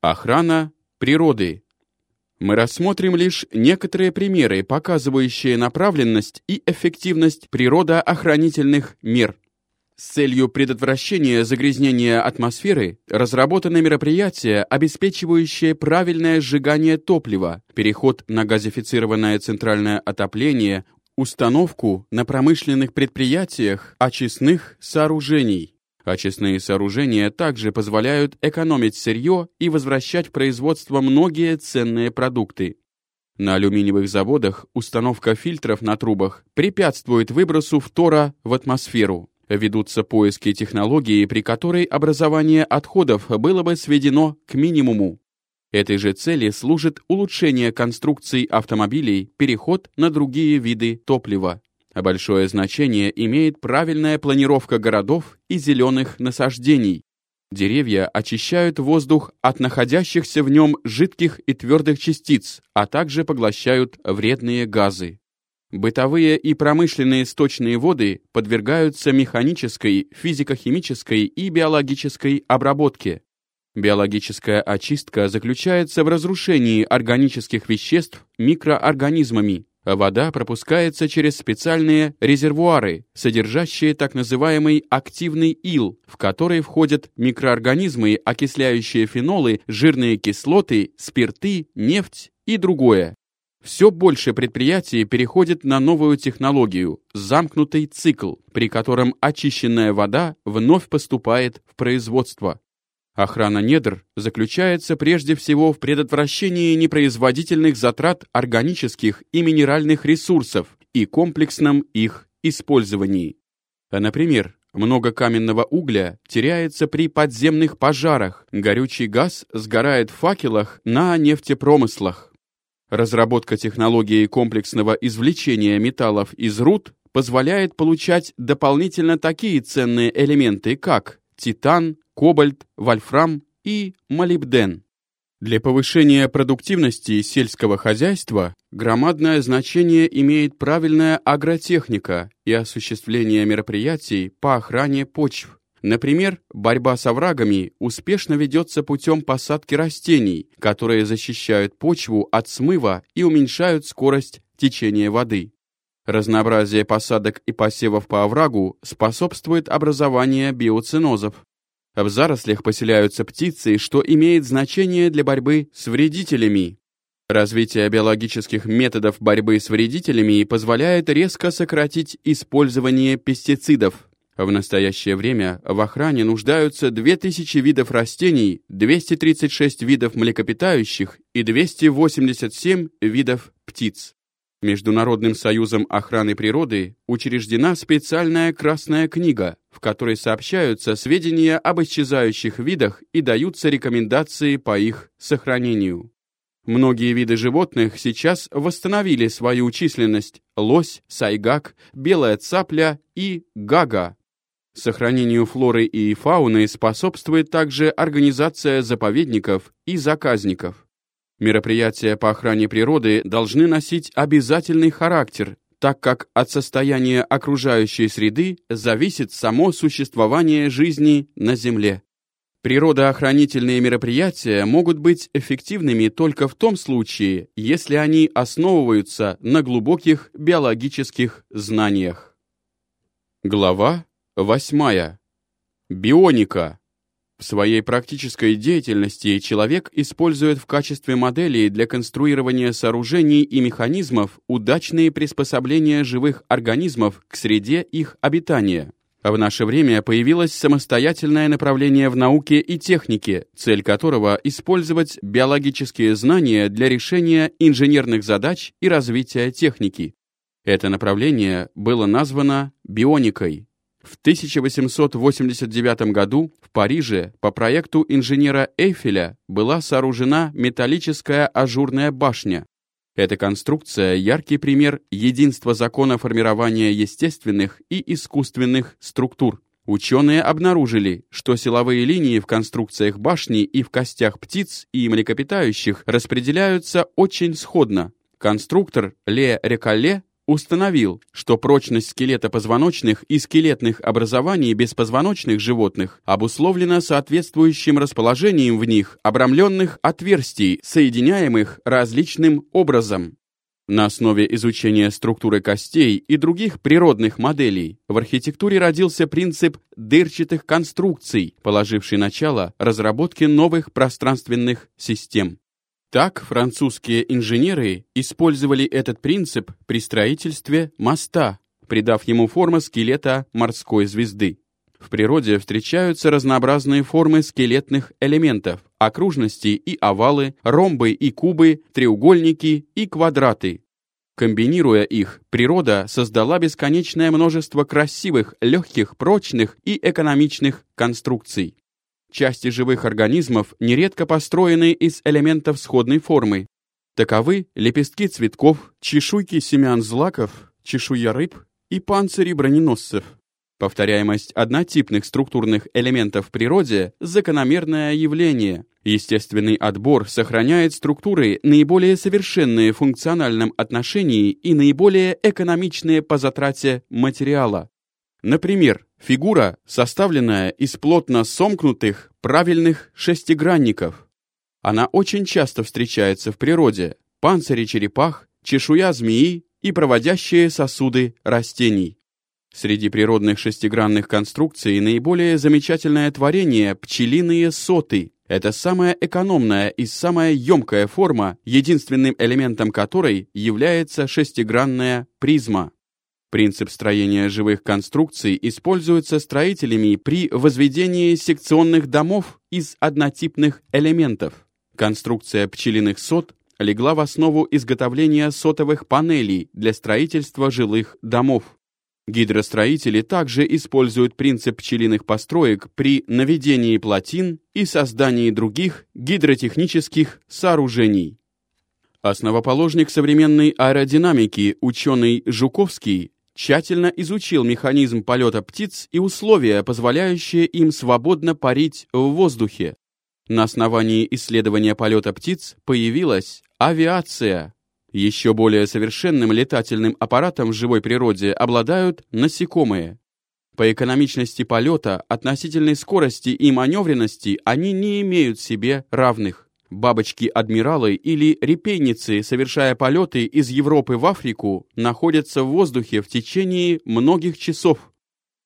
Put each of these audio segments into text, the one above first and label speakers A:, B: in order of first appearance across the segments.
A: Охрана природы. Мы рассмотрим лишь некоторые примеры, показывающие направленность и эффективность природоохранительных мер. С целью предотвращения загрязнения атмосферы разработаны мероприятия, обеспечивающие правильное сжигание топлива, переход на газифицированное центральное отопление, установку на промышленных предприятиях очистных сооружений. Очистные сооружения также позволяют экономить сырье и возвращать в производство многие ценные продукты. На алюминиевых заводах установка фильтров на трубах препятствует выбросу фтора в атмосферу. Ведутся поиски технологии, при которой образование отходов было бы сведено к минимуму. Этой же цели служит улучшение конструкций автомобилей, переход на другие виды топлива. Большое значение имеет правильная планировка городов и зеленых насаждений. Деревья очищают воздух от находящихся в нем жидких и твердых частиц, а также поглощают вредные газы. Бытовые и промышленные сточные воды подвергаются механической, физико-химической и биологической обработке. Биологическая очистка заключается в разрушении органических веществ микроорганизмами. Вода пропускается через специальные резервуары, содержащие так называемый активный ил, в который входят микроорганизмы, окисляющие фенолы, жирные кислоты, спирты, нефть и другое. Все больше предприятий переходит на новую технологию – замкнутый цикл, при котором очищенная вода вновь поступает в производство. Охрана недр заключается прежде всего в предотвращении непроизводительных затрат органических и минеральных ресурсов и комплексном их использовании. Например, много каменного угля теряется при подземных пожарах, горючий газ сгорает в факелах на нефтепромыслах. Разработка технологии комплексного извлечения металлов из руд позволяет получать дополнительно такие ценные элементы, как титан, кобальт, вольфрам и молибден. Для повышения продуктивности сельского хозяйства громадное значение имеет правильная агротехника и осуществление мероприятий по охране почв. Например, борьба с оврагами успешно ведется путем посадки растений, которые защищают почву от смыва и уменьшают скорость течения воды. Разнообразие посадок и посевов по оврагу способствует образованию биоцинозов. В зарослях поселяются птицы, что имеет значение для борьбы с вредителями. Развитие биологических методов борьбы с вредителями позволяет резко сократить использование пестицидов, в настоящее время в охране нуждаются 2000 видов растений, 236 видов млекопитающих и 287 видов птиц. Международным союзом охраны природы учреждена специальная Красная книга, в которой сообщаются сведения об исчезающих видах и даются рекомендации по их сохранению. Многие виды животных сейчас восстановили свою численность – лось, сайгак, белая цапля и гага, Сохранению флоры и фауны способствует также организация заповедников и заказников. Мероприятия по охране природы должны носить обязательный характер, так как от состояния окружающей среды зависит само существование жизни на Земле. Природоохранительные мероприятия могут быть эффективными только в том случае, если они основываются на глубоких биологических знаниях. Глава Восьмая. Бионика. В своей практической деятельности человек использует в качестве моделей для конструирования сооружений и механизмов удачные приспособления живых организмов к среде их обитания. В наше время появилось самостоятельное направление в науке и технике, цель которого – использовать биологические знания для решения инженерных задач и развития техники. Это направление было названо бионикой. В 1889 году в Париже по проекту инженера Эйфеля была сооружена металлическая ажурная башня. Эта конструкция – яркий пример единства закона формирования естественных и искусственных структур. Ученые обнаружили, что силовые линии в конструкциях башни и в костях птиц и млекопитающих распределяются очень сходно. Конструктор Ле Рекалле установил, что прочность скелета позвоночных и скелетных образований беспозвоночных животных обусловлена соответствующим расположением в них обрамленных отверстий, соединяемых различным образом. На основе изучения структуры костей и других природных моделей в архитектуре родился принцип дырчатых конструкций, положивший начало разработке новых пространственных систем. Так французские инженеры использовали этот принцип при строительстве моста, придав ему форму скелета морской звезды. В природе встречаются разнообразные формы скелетных элементов, окружности и овалы, ромбы и кубы, треугольники и квадраты. Комбинируя их, природа создала бесконечное множество красивых, легких, прочных и экономичных конструкций. Части живых организмов нередко построены из элементов сходной формы. Таковы лепестки цветков, чешуйки семян злаков, чешуя рыб и панцири броненосцев. Повторяемость однотипных структурных элементов в природе – закономерное явление. Естественный отбор сохраняет структуры, наиболее совершенные в функциональном отношении и наиболее экономичные по затрате материала. Например, фигура, составленная из плотно сомкнутых правильных шестигранников. Она очень часто встречается в природе. Панцири черепах, чешуя змеи и проводящие сосуды растений. Среди природных шестигранных конструкций наиболее замечательное творение – пчелиные соты. Это самая экономная и самая емкая форма, единственным элементом которой является шестигранная призма. Принцип строения живых конструкций используется строителями при возведении секционных домов из однотипных элементов. Конструкция пчелиных сот легла в основу изготовления сотовых панелей для строительства жилых домов. Гидростроители также используют принцип пчелиных построек при наведении плотин и создании других гидротехнических сооружений. Основоположник современной аэродинамики ученый Жуковский тщательно изучил механизм полета птиц и условия, позволяющие им свободно парить в воздухе. На основании исследования полета птиц появилась авиация. Еще более совершенным летательным аппаратом в живой природе обладают насекомые. По экономичности полета, относительной скорости и маневренности они не имеют себе равных. Бабочки-адмиралы или репейницы, совершая полеты из Европы в Африку, находятся в воздухе в течение многих часов.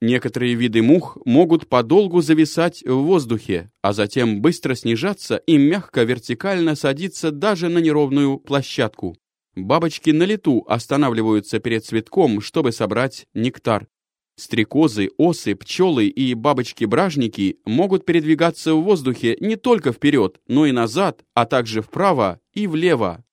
A: Некоторые виды мух могут подолгу зависать в воздухе, а затем быстро снижаться и мягко вертикально садиться даже на неровную площадку. Бабочки на лету останавливаются перед цветком, чтобы собрать нектар. Стрекозы, осы, пчелы и бабочки-бражники могут передвигаться в воздухе не только вперед, но и назад, а также вправо и влево.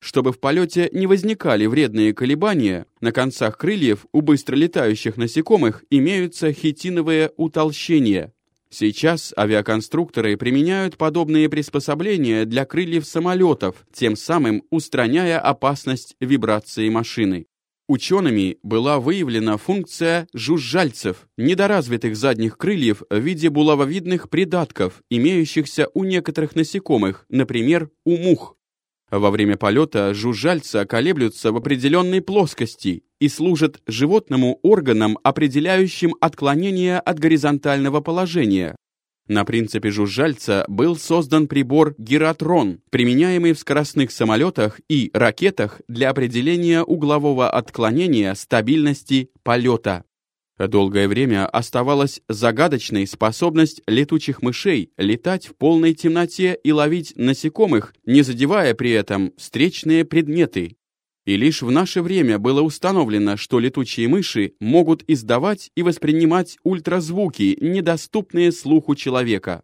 A: Чтобы в полете не возникали вредные колебания, на концах крыльев у быстро летающих насекомых имеются хитиновые утолщения. Сейчас авиаконструкторы применяют подобные приспособления для крыльев самолетов, тем самым устраняя опасность вибрации машины. Учеными была выявлена функция жужжальцев, недоразвитых задних крыльев в виде булавовидных придатков, имеющихся у некоторых насекомых, например, у мух. Во время полета жужжальца колеблются в определенной плоскости и служат животному органам, определяющим отклонение от горизонтального положения. На принципе жужжальца был создан прибор гиратрон, применяемый в скоростных самолетах и ракетах для определения углового отклонения стабильности полета. Долгое время оставалась загадочной способность летучих мышей летать в полной темноте и ловить насекомых, не задевая при этом встречные предметы. И лишь в наше время было установлено, что летучие мыши могут издавать и воспринимать ультразвуки, недоступные слуху человека.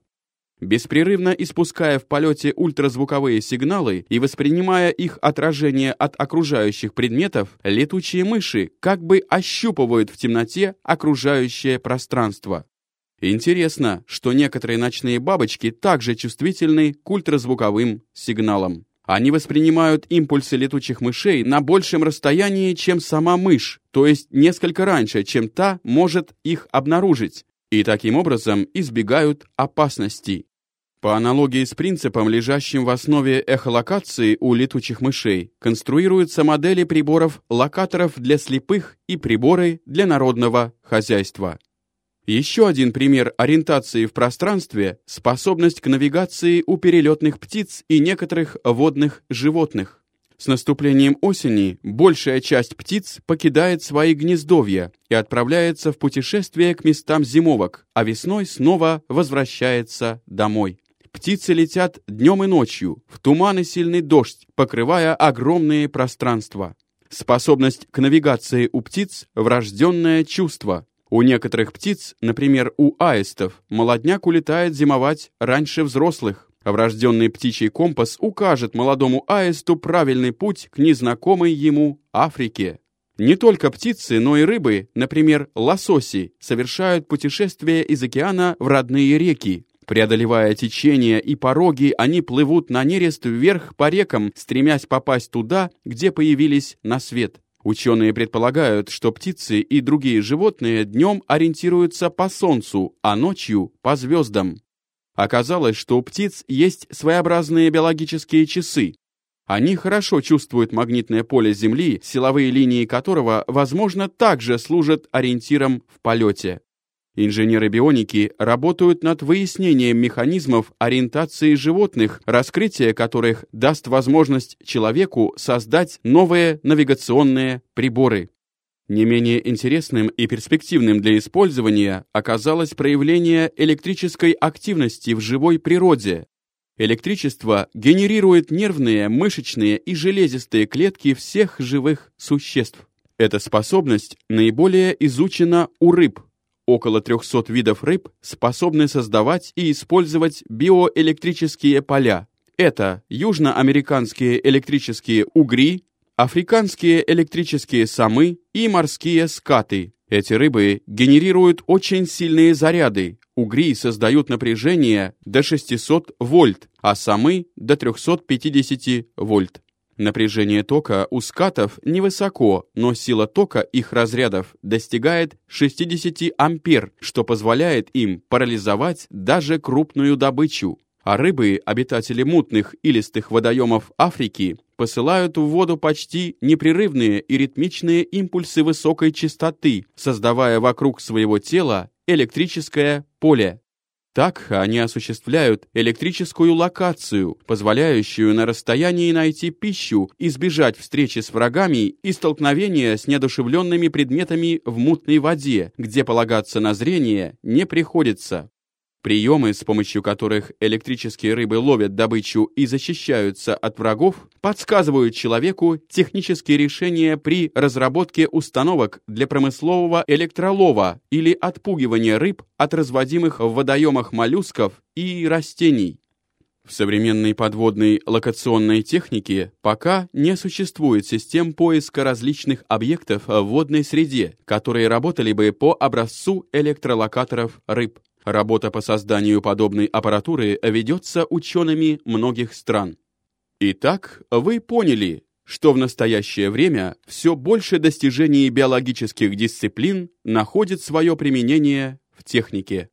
A: Беспрерывно испуская в полете ультразвуковые сигналы и воспринимая их отражение от окружающих предметов, летучие мыши как бы ощупывают в темноте окружающее пространство. Интересно, что некоторые ночные бабочки также чувствительны к ультразвуковым сигналам. Они воспринимают импульсы летучих мышей на большем расстоянии, чем сама мышь, то есть несколько раньше, чем та может их обнаружить, и таким образом избегают опасностей. По аналогии с принципом, лежащим в основе эхолокации у летучих мышей, конструируются модели приборов-локаторов для слепых и приборы для народного хозяйства. Еще один пример ориентации в пространстве – способность к навигации у перелетных птиц и некоторых водных животных. С наступлением осени большая часть птиц покидает свои гнездовья и отправляется в путешествие к местам зимовок, а весной снова возвращается домой. Птицы летят днем и ночью, в туман и сильный дождь, покрывая огромные пространства. Способность к навигации у птиц – врожденное чувство. У некоторых птиц, например, у аистов, молодняк улетает зимовать раньше взрослых. Врожденный птичий компас укажет молодому аисту правильный путь к незнакомой ему Африке. Не только птицы, но и рыбы, например, лососи, совершают путешествия из океана в родные реки. Преодолевая течения и пороги, они плывут на нерест вверх по рекам, стремясь попасть туда, где появились на свет. Ученые предполагают, что птицы и другие животные днем ориентируются по Солнцу, а ночью — по звездам. Оказалось, что у птиц есть своеобразные биологические часы. Они хорошо чувствуют магнитное поле Земли, силовые линии которого, возможно, также служат ориентиром в полете. Инженеры бионики работают над выяснением механизмов ориентации животных, раскрытие которых даст возможность человеку создать новые навигационные приборы. Не менее интересным и перспективным для использования оказалось проявление электрической активности в живой природе. Электричество генерирует нервные, мышечные и железистые клетки всех живых существ. Эта способность наиболее изучена у рыб, Около 300 видов рыб способны создавать и использовать биоэлектрические поля. Это южноамериканские электрические угри, африканские электрические самы и морские скаты. Эти рыбы генерируют очень сильные заряды. Угри создают напряжение до 600 вольт, а самы до 350 вольт. Напряжение тока у скатов невысоко, но сила тока их разрядов достигает 60 ампер, что позволяет им парализовать даже крупную добычу. А рыбы, обитатели мутных и листых водоемов Африки, посылают в воду почти непрерывные и ритмичные импульсы высокой частоты, создавая вокруг своего тела электрическое поле. Так они осуществляют электрическую локацию, позволяющую на расстоянии найти пищу, избежать встречи с врагами и столкновения с неодушевленными предметами в мутной воде, где полагаться на зрение не приходится. Приемы, с помощью которых электрические рыбы ловят добычу и защищаются от врагов, подсказывают человеку технические решения при разработке установок для промыслового электролова или отпугивания рыб от разводимых в водоемах моллюсков и растений. В современной подводной локационной технике пока не существует систем поиска различных объектов в водной среде, которые работали бы по образцу электролокаторов рыб. Работа по созданию подобной аппаратуры ведется учеными многих стран. Итак, вы поняли, что в настоящее время все больше достижений биологических дисциплин находит свое применение в технике.